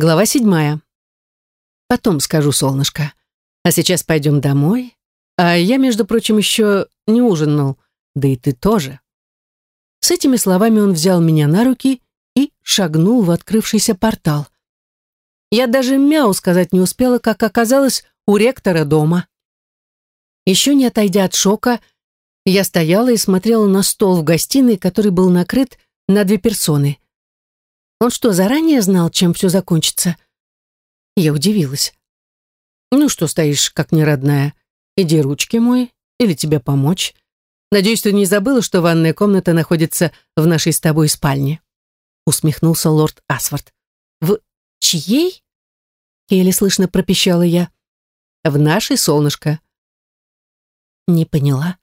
Глава седьмая. Потом скажу, солнышко. А сейчас пойдем домой. А я, между прочим, еще не ужинал. Да и ты тоже. С этими словами он взял меня на руки и шагнул в открывшийся портал. Я даже мяу сказать не успела, как оказалось у ректора дома. Еще не отойдя от шока, я стояла и смотрела на стол в гостиной, который был накрыт на две персоны. Он что, заранее знал, чем все закончится? Я удивилась. Ну что стоишь, как неродная? Иди ручки мой, или тебе помочь? Надеюсь, ты не забыла, что ванная комната находится в нашей с тобой спальне? Усмехнулся лорд Асфорд. В чьей? Еле слышно пропищала я. В нашей, солнышко. Не поняла.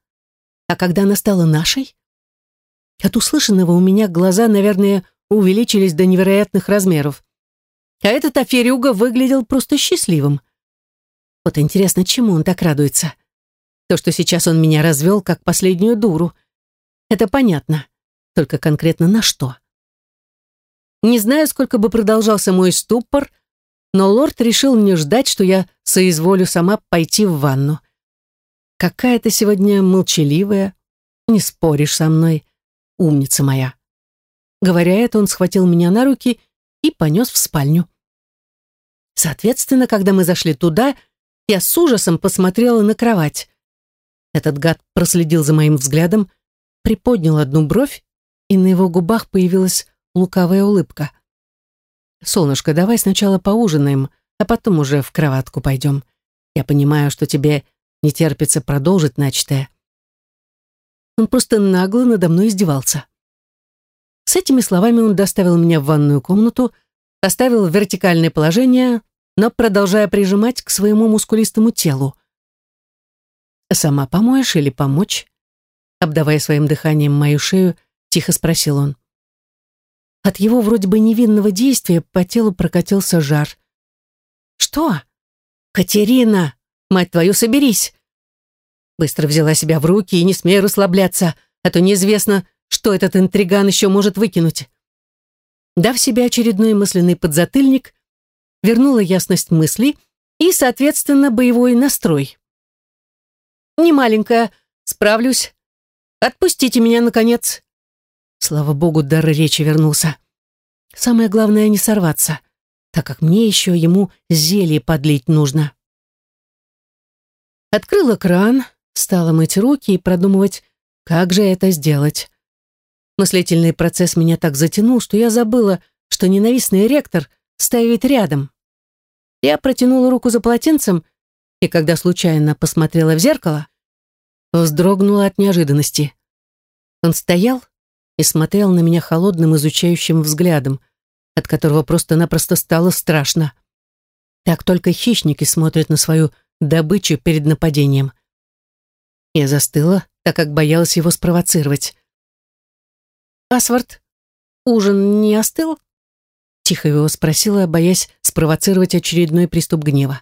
А когда она стала нашей? От услышанного у меня глаза, наверное, увеличились до невероятных размеров. А этот аферюга выглядел просто счастливым. Вот интересно, чему он так радуется? То, что сейчас он меня развел как последнюю дуру. Это понятно. Только конкретно на что? Не знаю, сколько бы продолжался мой ступор, но лорд решил не ждать, что я соизволю сама пойти в ванну. Какая ты сегодня молчаливая, не споришь со мной, умница моя. Говоря это, он схватил меня на руки и понес в спальню. Соответственно, когда мы зашли туда, я с ужасом посмотрела на кровать. Этот гад проследил за моим взглядом, приподнял одну бровь, и на его губах появилась лукавая улыбка. «Солнышко, давай сначала поужинаем, а потом уже в кроватку пойдем. Я понимаю, что тебе не терпится продолжить начатое». Он просто нагло надо мной издевался. С этими словами он доставил меня в ванную комнату, поставил в вертикальное положение, но продолжая прижимать к своему мускулистому телу. «Сама помоешь или помочь?» Обдавая своим дыханием мою шею, тихо спросил он. От его вроде бы невинного действия по телу прокатился жар. «Что? Катерина, мать твою, соберись!» Быстро взяла себя в руки и не смей расслабляться, а то неизвестно, что этот интриган еще может выкинуть. Дав себе очередной мысленный подзатыльник, вернула ясность мысли и, соответственно, боевой настрой. «Не маленькая, справлюсь. Отпустите меня, наконец!» Слава богу, дар речи вернулся. Самое главное не сорваться, так как мне еще ему зелье подлить нужно. Открыла кран, стала мыть руки и продумывать, как же это сделать. Мыслительный процесс меня так затянул, что я забыла, что ненавистный ректор стоит рядом. Я протянула руку за полотенцем, и когда случайно посмотрела в зеркало, вздрогнула от неожиданности. Он стоял и смотрел на меня холодным изучающим взглядом, от которого просто-напросто стало страшно. Так только хищники смотрят на свою добычу перед нападением. Я застыла, так как боялась его спровоцировать. «Асвард, ужин не остыл?» Тихо его спросила, боясь спровоцировать очередной приступ гнева.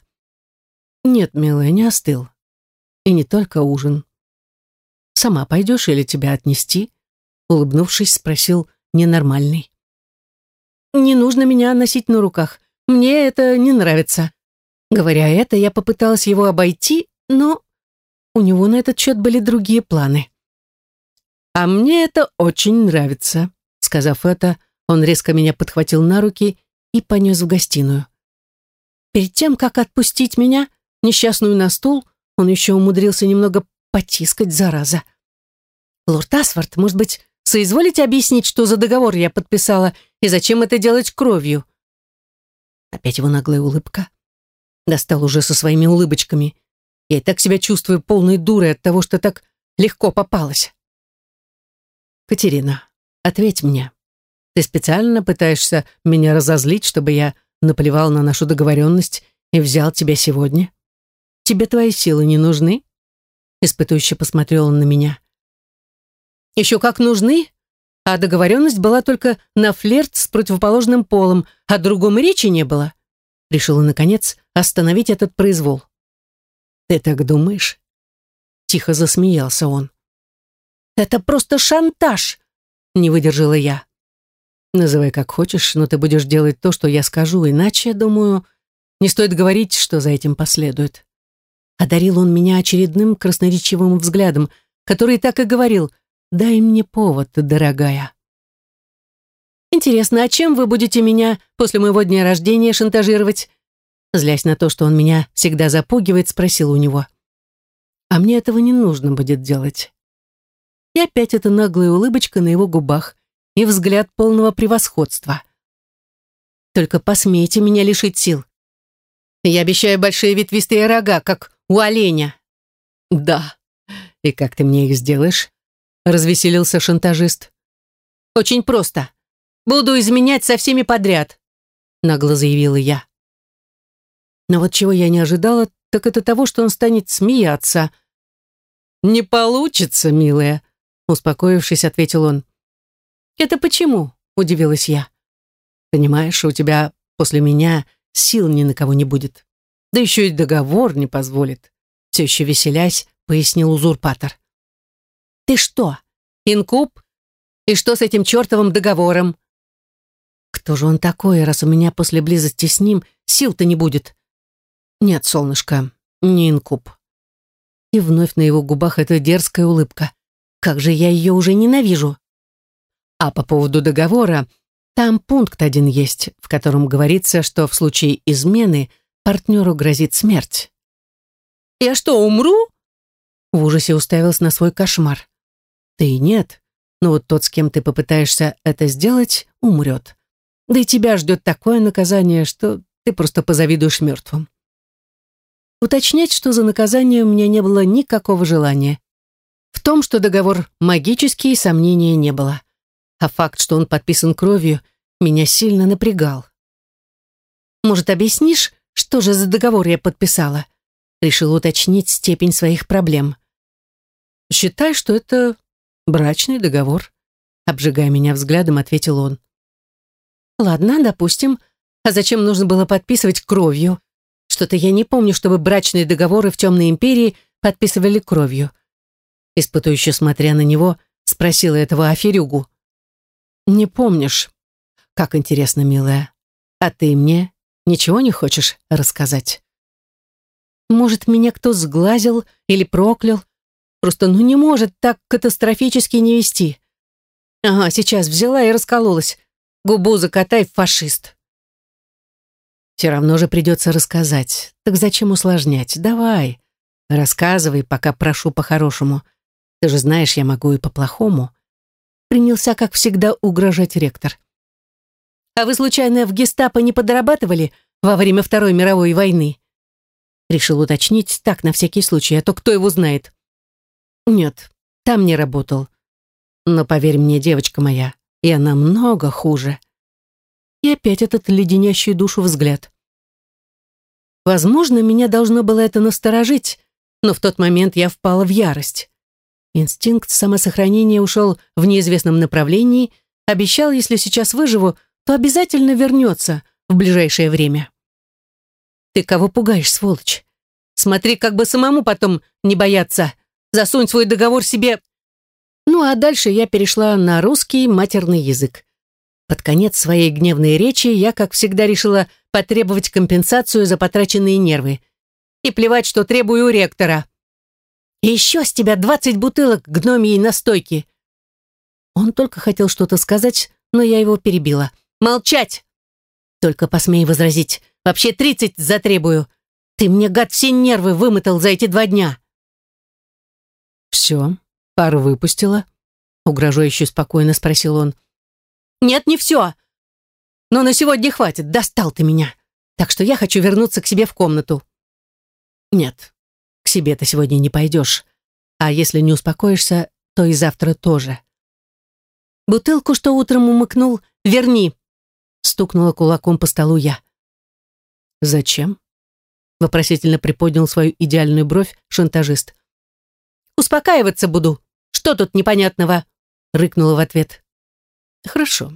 «Нет, милая, не остыл. И не только ужин. Сама пойдешь или тебя отнести?» Улыбнувшись, спросил ненормальный. «Не нужно меня носить на руках. Мне это не нравится». Говоря это, я попыталась его обойти, но у него на этот счет были другие планы. «А мне это очень нравится», — сказав это, он резко меня подхватил на руки и понес в гостиную. Перед тем, как отпустить меня, несчастную на стул, он еще умудрился немного потискать, зараза. «Лорд Асфорд, может быть, соизволите объяснить, что за договор я подписала и зачем это делать кровью?» Опять его наглая улыбка. Достал уже со своими улыбочками. Я и так себя чувствую полной дурой от того, что так легко попалась. «Катерина, ответь мне. Ты специально пытаешься меня разозлить, чтобы я наплевал на нашу договоренность и взял тебя сегодня? Тебе твои силы не нужны?» Испытующе посмотрел он на меня. «Еще как нужны, а договоренность была только на флирт с противоположным полом, а другом речи не было». Решила, наконец, остановить этот произвол. «Ты так думаешь?» Тихо засмеялся он. «Это просто шантаж!» — не выдержала я. Называй как хочешь, но ты будешь делать то, что я скажу, иначе, думаю, не стоит говорить, что за этим последует. Одарил он меня очередным красноречивым взглядом, который так и говорил «Дай мне повод, дорогая». «Интересно, а чем вы будете меня после моего дня рождения шантажировать?» Злясь на то, что он меня всегда запугивает, спросил у него. «А мне этого не нужно будет делать». И опять эта наглая улыбочка на его губах и взгляд полного превосходства. «Только посмейте меня лишить сил. Я обещаю большие ветвистые рога, как у оленя». «Да. И как ты мне их сделаешь?» — развеселился шантажист. «Очень просто. Буду изменять со всеми подряд», — нагло заявила я. Но вот чего я не ожидала, так это того, что он станет смеяться. «Не получится, милая», — успокоившись, ответил он. «Это почему?» — удивилась я. «Понимаешь, у тебя после меня сил ни на кого не будет. Да еще и договор не позволит», — все еще веселясь, пояснил узурпатор. «Ты что, инкуб? И что с этим чертовым договором?» Кто же он такой, раз у меня после близости с ним сил-то не будет? Нет, солнышко, не инкуб. И вновь на его губах эта дерзкая улыбка. Как же я ее уже ненавижу. А по поводу договора, там пункт один есть, в котором говорится, что в случае измены партнеру грозит смерть. «Я что, умру?» В ужасе уставился на свой кошмар. «Ты нет, но вот тот, с кем ты попытаешься это сделать, умрет. Да и тебя ждет такое наказание, что ты просто позавидуешь мертвым. Уточнять, что за наказание, у меня не было никакого желания. Том, что договор магический, сомнения не было. А факт, что он подписан кровью, меня сильно напрягал. «Может, объяснишь, что же за договор я подписала?» Решил уточнить степень своих проблем. «Считай, что это брачный договор», обжигая меня взглядом, ответил он. Ладно, допустим. А зачем нужно было подписывать кровью? Что-то я не помню, чтобы брачные договоры в Темной Империи подписывали кровью. Испытующе смотря на него, спросила этого Аферюгу. «Не помнишь? Как интересно, милая. А ты мне ничего не хочешь рассказать?» «Может, меня кто сглазил или проклял? Просто ну не может так катастрофически не вести. Ага, сейчас взяла и раскололась. Губу закатай, фашист. Все равно же придется рассказать. Так зачем усложнять? Давай. Рассказывай, пока прошу по-хорошему. Ты же знаешь, я могу и по-плохому. Принялся, как всегда, угрожать ректор. А вы, случайно, в гестапо не подрабатывали во время Второй мировой войны? Решил уточнить так, на всякий случай, а то кто его знает. Нет, там не работал. Но поверь мне, девочка моя, я намного хуже. И опять этот леденящий душу взгляд. Возможно, меня должно было это насторожить, но в тот момент я впала в ярость. Инстинкт самосохранения ушел в неизвестном направлении, обещал, если сейчас выживу, то обязательно вернется в ближайшее время. Ты кого пугаешь, сволочь? Смотри, как бы самому потом не бояться. Засунь свой договор себе ну а дальше я перешла на русский матерный язык. Под конец своей гневной речи я, как всегда, решила потребовать компенсацию за потраченные нервы. И плевать, что требую у ректора. Еще с тебя двадцать бутылок гномией настойки. Он только хотел что-то сказать, но я его перебила. Молчать! Только посмей возразить. Вообще тридцать затребую. Ты мне, гад, все нервы вымотал за эти два дня. Все, Пару выпустила?» Угрожающе спокойно спросил он. «Нет, не все. Но на сегодня хватит, достал ты меня. Так что я хочу вернуться к себе в комнату». «Нет, себе ты сегодня не пойдешь. А если не успокоишься, то и завтра тоже». «Бутылку, что утром умыкнул, верни!» Стукнула кулаком по столу я. «Зачем?» Вопросительно приподнял свою идеальную бровь шантажист. «Успокаиваться буду», что тут непонятного?» — рыкнула в ответ. «Хорошо.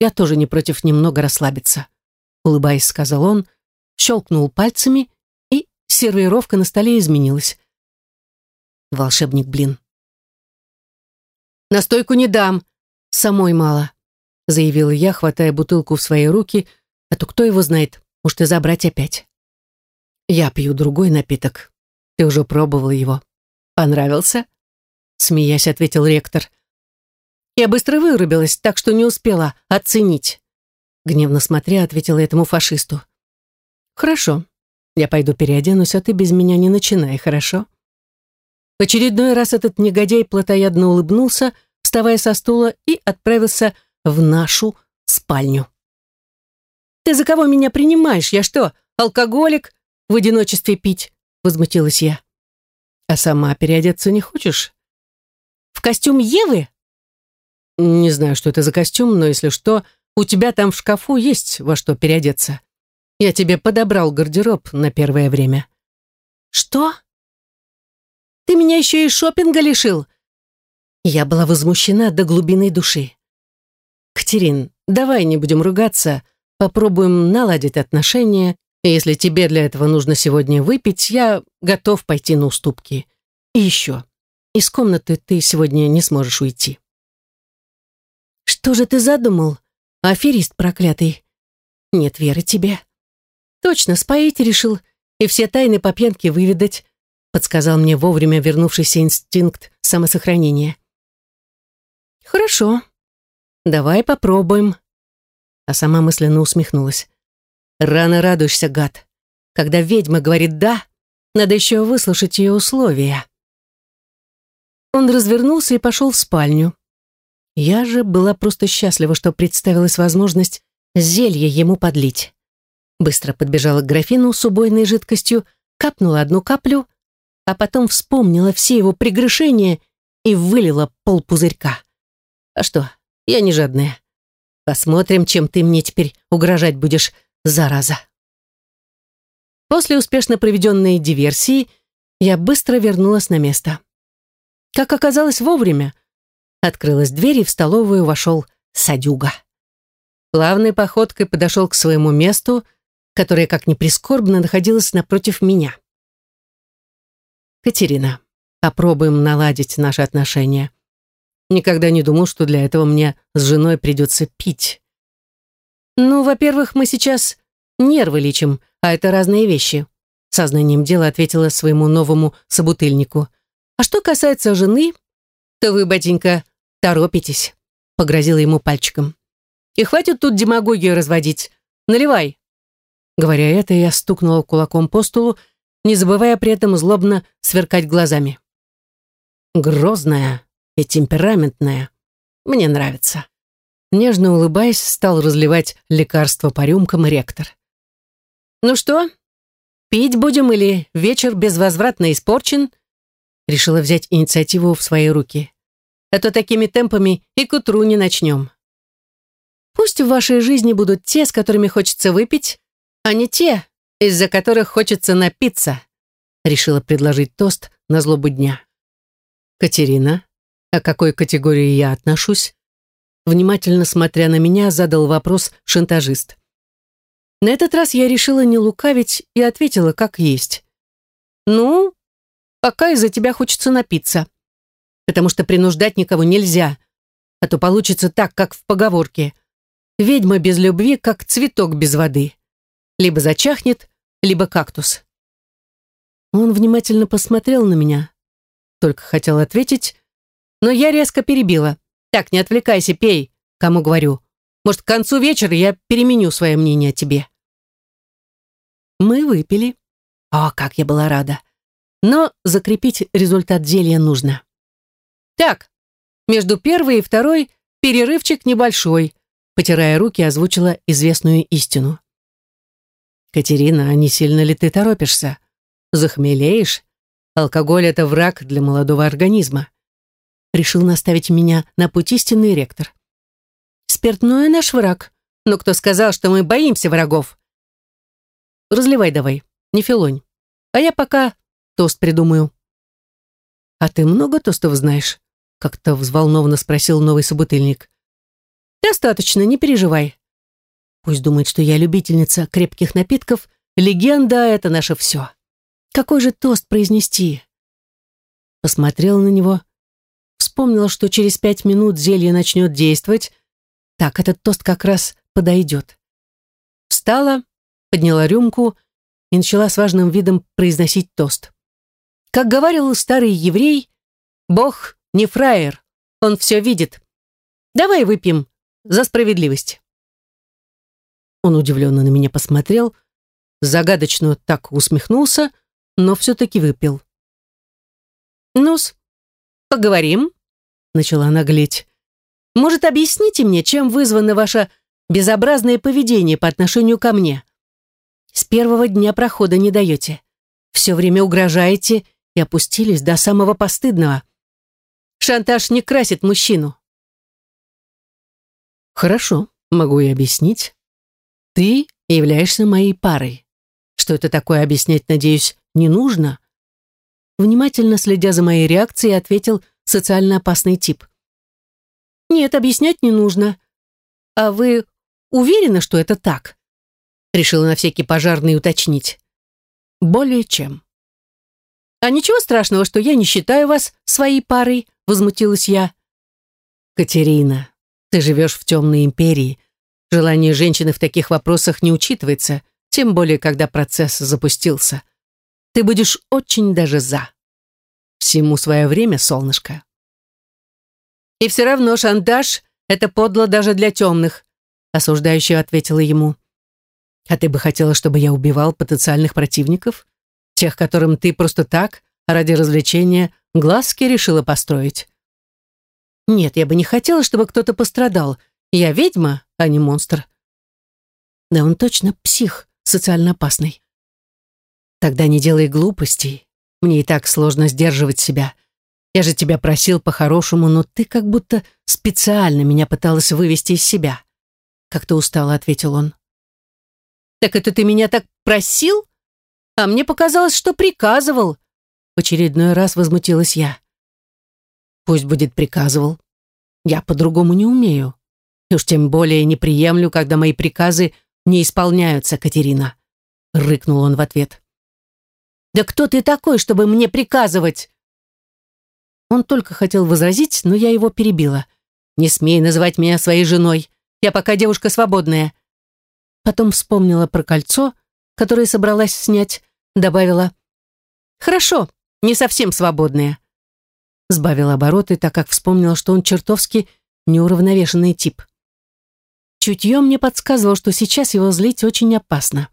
Я тоже не против немного расслабиться», — улыбаясь, сказал он, щелкнул пальцами, сервировка на столе изменилась. Волшебник, блин. «Настойку не дам. Самой мало», заявила я, хватая бутылку в свои руки, а то кто его знает, может и забрать опять. Я пью другой напиток. Ты уже пробовал его. Понравился? Смеясь, ответил ректор. Я быстро вырубилась, так что не успела оценить. Гневно смотря, ответила этому фашисту. Хорошо, я пойду переоденусь, а ты без меня не начинай, хорошо? В очередной раз этот негодяй плотоядно улыбнулся, вставая со стула, и отправился в нашу спальню. «Ты за кого меня принимаешь? Я что, алкоголик? В одиночестве пить?» — возмутилась я. «А сама переодеться не хочешь?» «В костюм Евы?» «Не знаю, что это за костюм, но если что, у тебя там в шкафу есть во что переодеться. Я тебе подобрал гардероб на первое время». «Что? Ты меня еще и шопинга лишил?» Я была возмущена до глубины души. «Катерин, давай не будем ругаться, попробуем наладить отношения, если тебе для этого нужно сегодня выпить, я готов пойти на уступки. И еще, из комнаты ты сегодня не сможешь уйти». «Что же ты задумал, аферист проклятый? Нет веры тебе». «Точно, споить решил и все тайны по пьянке выведать», подсказал мне вовремя вернувшийся инстинкт самосохранения. «Хорошо, давай попробуем». А сама мысленно усмехнулась. «Рано радуешься, гад. Когда ведьма говорит «да», надо еще выслушать ее условия». Он развернулся и пошел в спальню. Я же была просто счастлива, что представилась возможность зелье ему подлить. Быстро подбежала к графину с убойной жидкостью, капнула одну каплю, а потом вспомнила все его прегрешения и вылила пол пузырька. А что, я не жадная. Посмотрим, чем ты мне теперь угрожать будешь, зараза. После успешно проведенной диверсии я быстро вернулась на место. Как оказалось вовремя, открылась дверь, и в столовую вошел Садюга. Плавной походкой подошел к своему месту, которое, как ни прискорбно, находилось напротив меня. «Катерина, попробуем наладить наши отношения. Никогда не думал, что для этого мне с женой придется пить. Ну, во-первых, мы сейчас нервы лечим, а это разные вещи. Сознанием дела ответила своему новому собутыльнику. А что касается жены, то вы, батенька, торопитесь, погрозила ему пальчиком. И хватит тут демагогию разводить. Наливай. Говоря это, я стукнула кулаком по столу, не забывая при этом злобно сверкать глазами. Грозная, и темпераментная. Мне нравится». Нежно улыбаясь, стал разливать лекарство по рюмкам ректор. «Ну что, пить будем или вечер безвозвратно испорчен?» Решила взять инициативу в свои руки. «А то такими темпами и к утру не начнем». «Пусть в вашей жизни будут те, с которыми хочется выпить, а не те, из-за которых хочется напиться», решила предложить тост на злобу дня. «Катерина, о какой категории я отношусь, внимательно смотря на меня, задал вопрос шантажист. На этот раз я решила не лукавить и ответила как есть. «Ну, пока из-за тебя хочется напиться, потому что принуждать никого нельзя, а то получится так, как в поговорке. Ведьма без любви, как цветок без воды. Либо зачахнет, либо кактус». Он внимательно посмотрел на меня, только хотел ответить, но я резко перебила. «Так, не отвлекайся, пей, кому говорю. Может, к концу вечера я переменю свое мнение о тебе». Мы выпили. О, как я была рада. Но закрепить результат зелья нужно. «Так, между первой и второй перерывчик небольшой», потирая руки, озвучила известную истину. «Катерина, а не сильно ли ты торопишься? Захмелеешь? Алкоголь — это враг для молодого организма решил наставить меня на путь истинный ректор. «Спиртное наш враг, но кто сказал, что мы боимся врагов?» «Разливай давай, не филонь, а я пока тост придумаю». «А ты много тостов знаешь?» как-то взволнованно спросил новый собутыльник. «Достаточно, не переживай. Пусть думает, что я любительница крепких напитков, легенда — это наше все. Какой же тост произнести?» Посмотрел на него, вспомнила, что через пять минут зелье начнет действовать, так, этот тост как раз подойдет. Встала, подняла рюмку и начала с важным видом произносить тост. Как говорил старый еврей, Бог не фраер, он все видит. Давай выпьем за справедливость. Он удивленно на меня посмотрел, загадочно так усмехнулся, но все-таки выпил. «Ну-с, поговорим», — начала наглеть. «Может, объясните мне, чем вызвано ваше безобразное поведение по отношению ко мне? С первого дня прохода не даете. Все время угрожаете и опустились до самого постыдного. Шантаж не красит мужчину». «Хорошо, могу и объяснить. Ты являешься моей парой. Что это такое объяснять, надеюсь, не нужно?» Внимательно следя за моей реакцией, ответил социально опасный тип. «Нет, объяснять не нужно. А вы уверены, что это так?» Решила на всякий пожарный уточнить. «Более чем». «А ничего страшного, что я не считаю вас своей парой», возмутилась я. «Катерина, ты живешь в темной империи. Желание женщины в таких вопросах не учитывается, тем более, когда процесс запустился. Ты будешь очень даже за. Всему свое время, солнышко. И все равно шантаж — это подло даже для темных, осуждающе ответила ему. А ты бы хотела, чтобы я убивал потенциальных противников? Тех, которым ты просто так, ради развлечения, глазки решила построить? Нет, я бы не хотела, чтобы кто-то пострадал. Я ведьма, а не монстр. Да он точно псих, социально опасный. Тогда не делай глупостей. Мне и так сложно сдерживать себя. Я же тебя просил по-хорошему, но ты как будто специально меня пыталась вывести из себя. Как-то устало ответил он. Так это ты меня так просил? А мне показалось, что приказывал. В очередной раз возмутилась я. Пусть будет приказывал. Я по-другому не умею. И уж тем более не приемлю, когда мои приказы не исполняются, Катерина. Рыкнул он в ответ. «Да кто ты такой, чтобы мне приказывать?» Он только хотел возразить, но я его перебила. «Не смей называть меня своей женой. Я пока девушка свободная». Потом вспомнила про кольцо, которое собралась снять, добавила. «Хорошо, не совсем свободная». Сбавила обороты, так как вспомнила, что он чертовски неуравновешенный тип. Чутье мне подсказывало, что сейчас его злить очень опасно.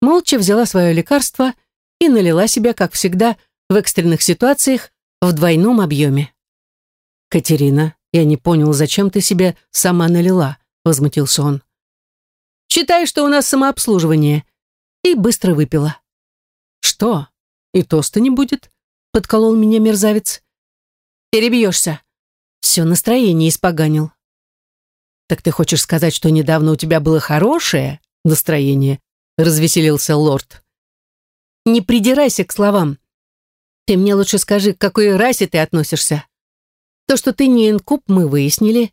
Молча взяла свое лекарство — и налила себя, как всегда, в экстренных ситуациях в двойном объеме. «Катерина, я не понял, зачем ты себе сама налила?» — возмутился он. «Считай, что у нас самообслуживание». И быстро выпила. «Что? И тоста не будет?» — подколол меня мерзавец. «Перебьешься. Все настроение испоганил». «Так ты хочешь сказать, что недавно у тебя было хорошее настроение?» — развеселился лорд. Не придирайся к словам. Ты мне лучше скажи, к какой расе ты относишься. То, что ты не инкуб, мы выяснили.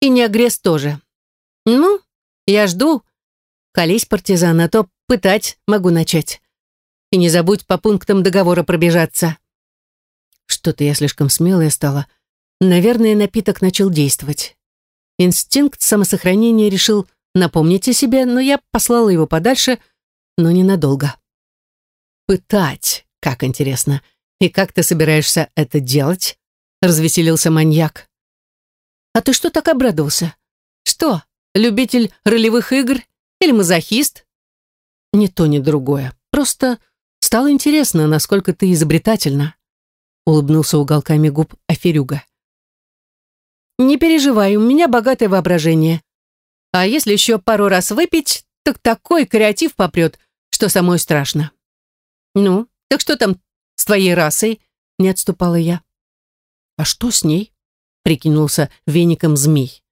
И не агресс тоже. Ну, я жду. Колись, партизан, а то пытать могу начать. И не забудь по пунктам договора пробежаться. Что-то я слишком смелая стала. Наверное, напиток начал действовать. Инстинкт самосохранения решил напомнить о себе, но я послала его подальше, но ненадолго. Пытать, как интересно. И как ты собираешься это делать? Развеселился маньяк. А ты что так обрадовался? Что, любитель ролевых игр или мазохист? Ни то, ни другое. Просто стало интересно, насколько ты изобретательна. Улыбнулся уголками губ Аферюга. Не переживай, у меня богатое воображение. А если еще пару раз выпить, так такой креатив попрет, что самой страшно. «Ну, так что там с твоей расой?» — не отступала я. «А что с ней?» — прикинулся веником змей.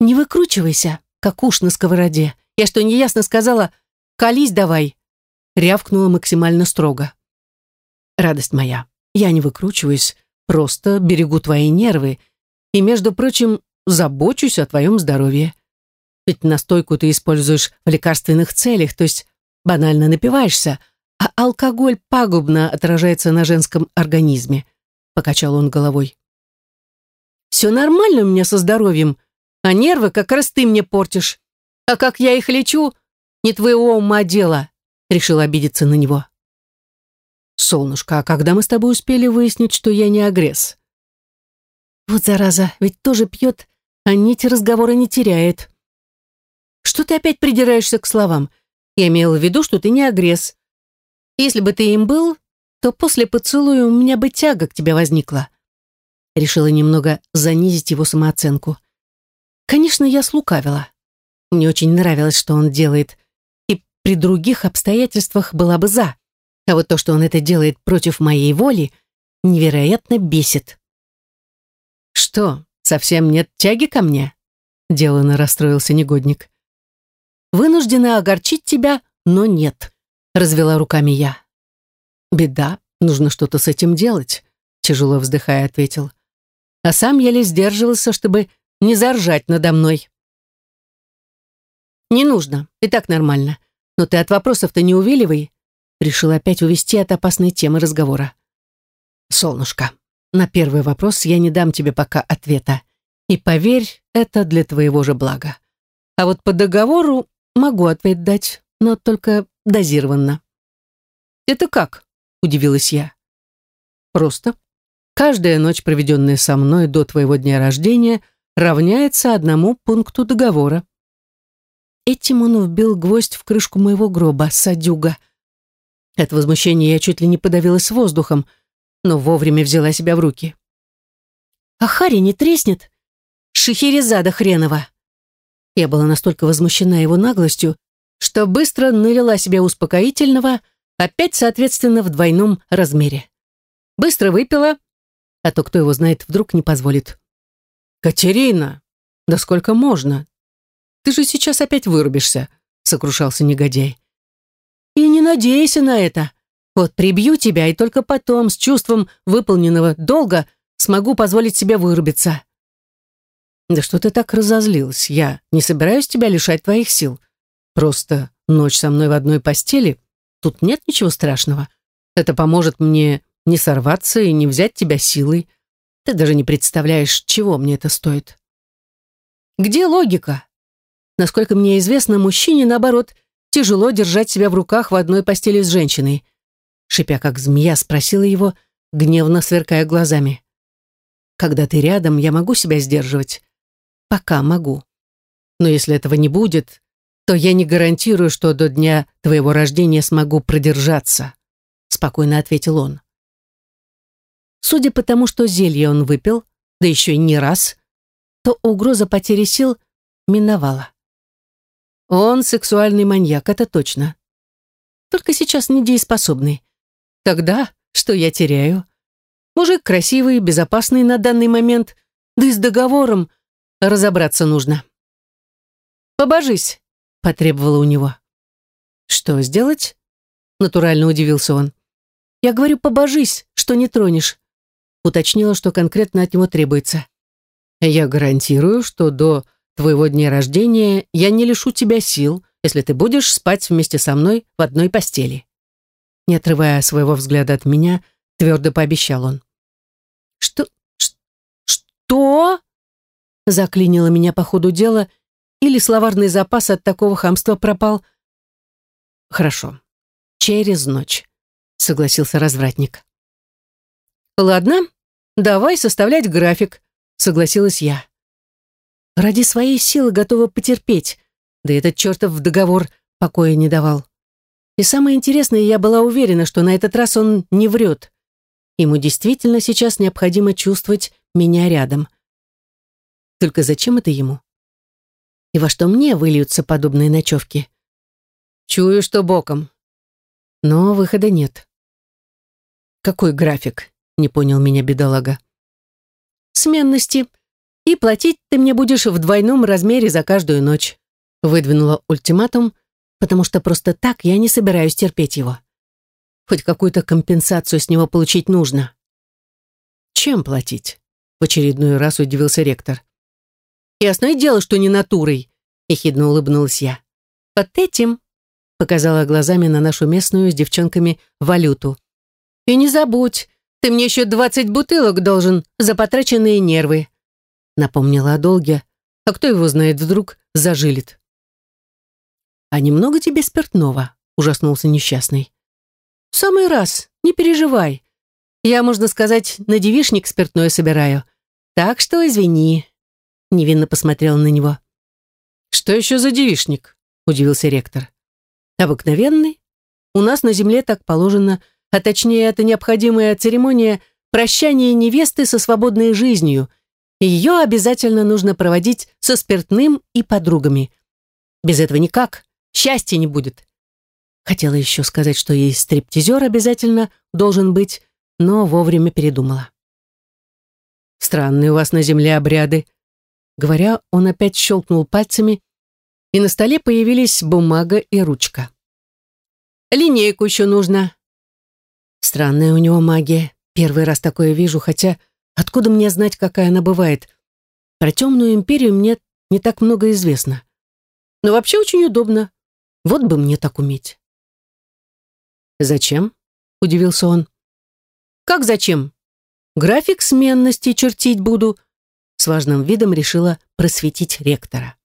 «Не выкручивайся, как уж на сковороде. Я что, неясно сказала? Колись давай!» — рявкнула максимально строго. «Радость моя, я не выкручиваюсь, просто берегу твои нервы и, между прочим, забочусь о твоем здоровье. Ведь настойку ты используешь в лекарственных целях, то есть банально напиваешься, а алкоголь пагубно отражается на женском организме», — покачал он головой. «Все нормально у меня со здоровьем», А нервы как раз ты мне портишь. А как я их лечу, не твоего ума дело, решил обидеться на него. Солнышко, а когда мы с тобой успели выяснить, что я не агресс? Вот зараза, ведь тоже пьет, а нить разговора не теряет. Что ты опять придираешься к словам? Я имела в виду, что ты не агресс. Если бы ты им был, то после поцелуя у меня бы тяга к тебе возникла. Решила немного занизить его самооценку. Конечно, я слукавила. Мне очень нравилось, что он делает, и при других обстоятельствах была бы за. А вот то, что он это делает против моей воли, невероятно бесит. «Что, совсем нет тяги ко мне?» Делано расстроился негодник. «Вынуждена огорчить тебя, но нет», — развела руками я. «Беда, нужно что-то с этим делать», — тяжело вздыхая ответил. А сам еле сдерживался, чтобы не заржать надо мной. «Не нужно, и так нормально. Но ты от вопросов-то не увиливай решил опять увести от опасной темы разговора. «Солнышко, на первый вопрос я не дам тебе пока ответа. И поверь, это для твоего же блага. А вот по договору могу ответ дать, но только дозированно». «Это как?» – удивилась я. «Просто. Каждая ночь, проведенная со мной до твоего дня рождения, равняется одному пункту договора». Этим он вбил гвоздь в крышку моего гроба, садюга – от возмущения я чуть ли не подавилась воздухом, но вовремя взяла себя в руки. «А Харри не треснет? Шахерезада хренова!» Я была настолько возмущена его наглостью, что быстро налила себе успокоительного, опять, соответственно, в двойном размере. Быстро выпила, а то, кто его знает, вдруг не позволит. «Катерина, да сколько можно? Ты же сейчас опять вырубишься», — сокрушался негодяй. И не надейся на это. Вот прибью тебя, и только потом, с чувством выполненного долга, смогу позволить себе вырубиться. Да что ты так разозлилась? Я не собираюсь тебя лишать твоих сил. Просто ночь со мной в одной постели, тут нет ничего страшного. Это поможет мне не сорваться и не взять тебя силой. Ты даже не представляешь, чего мне это стоит. Где логика? Насколько мне известно, мужчине, наоборот, тяжело держать себя в руках в одной постели с женщиной. Шипя как змея, спросила его, гневно сверкая глазами. «Когда ты рядом, я могу себя сдерживать?» «Пока могу. Но если этого не будет, то я не гарантирую, что до дня твоего рождения смогу продержаться», спокойно ответил он. Судя по тому, что зелье он выпил, да еще и не раз, то угроза потери сил миновала. Он сексуальный маньяк, это точно. Только сейчас недееспособный. Тогда что я теряю? Мужик красивый, безопасный на данный момент, да и с договором разобраться нужно. «Побожись», — потребовала у него. «Что сделать?» — натурально удивился он. «Я говорю, побожись, что не тронешь», — уточнила, что конкретно от него требуется. «Я гарантирую, что до твоего дня рождения я не лишу тебя сил, если ты будешь спать вместе со мной в одной постели». Не отрывая своего взгляда от меня, твердо пообещал он. «Что? Что?» Заклинило меня по ходу дела, или словарный запас от такого хамства пропал. «Хорошо. Через ночь», — согласился развратник. «Ладно, давай составлять график», — согласилась я. Ради своей силы готова потерпеть, да этот чертов договор покоя не давал. И самое интересное, я была уверена, что на этот раз он не врет. Ему действительно сейчас необходимо чувствовать меня рядом. Только зачем это ему? И во что мне выльются подобные ночевки? Чую, что боком. Но выхода нет. «Какой график?» — не понял меня бедолага. «Сменности», и платить ты мне будешь в двойном размере за каждую ночь. Выдвинула ультиматум, потому что просто так я не собираюсь терпеть его. Хоть какую-то компенсацию с него получить нужно. Чем платить? В очередной раз удивился ректор. Ясное дело, что не натурой, ехидно улыбнулась я. Под этим показала глазами на нашу местную с девчонками валюту. И не забудь, ты мне еще двадцать бутылок должен за потраченные нервы напомнила о долге, А кто его знает, вдруг зажилит. «А немного тебе спиртного?» — ужаснулся несчастный. «В самый раз, не переживай. Я, можно сказать, на девишник спиртное собираю. Так что извини». Невинно посмотрел на него. «Что еще за девишник?» — удивился ректор. «Обыкновенный. У нас на земле так положено, а точнее, это необходимая церемония прощания невесты со свободной жизнью. Ее обязательно нужно проводить со спиртным и подругами. Без этого никак, счастья не будет. Хотела еще сказать, что и стриптизер обязательно должен быть, но вовремя передумала. «Странные у вас на земле обряды». Говоря, он опять щелкнул пальцами, и на столе появились бумага и ручка. «Линейку еще нужно». Странная у него магия. Первый раз такое вижу, хотя откуда мне знать, какая она бывает? Про темную империю мне не так много известно. Но вообще очень удобно. Вот бы мне так уметь. «Зачем?» — удивился он. «Как зачем? График сменности чертить буду», — с важным видом решила просветить ректора.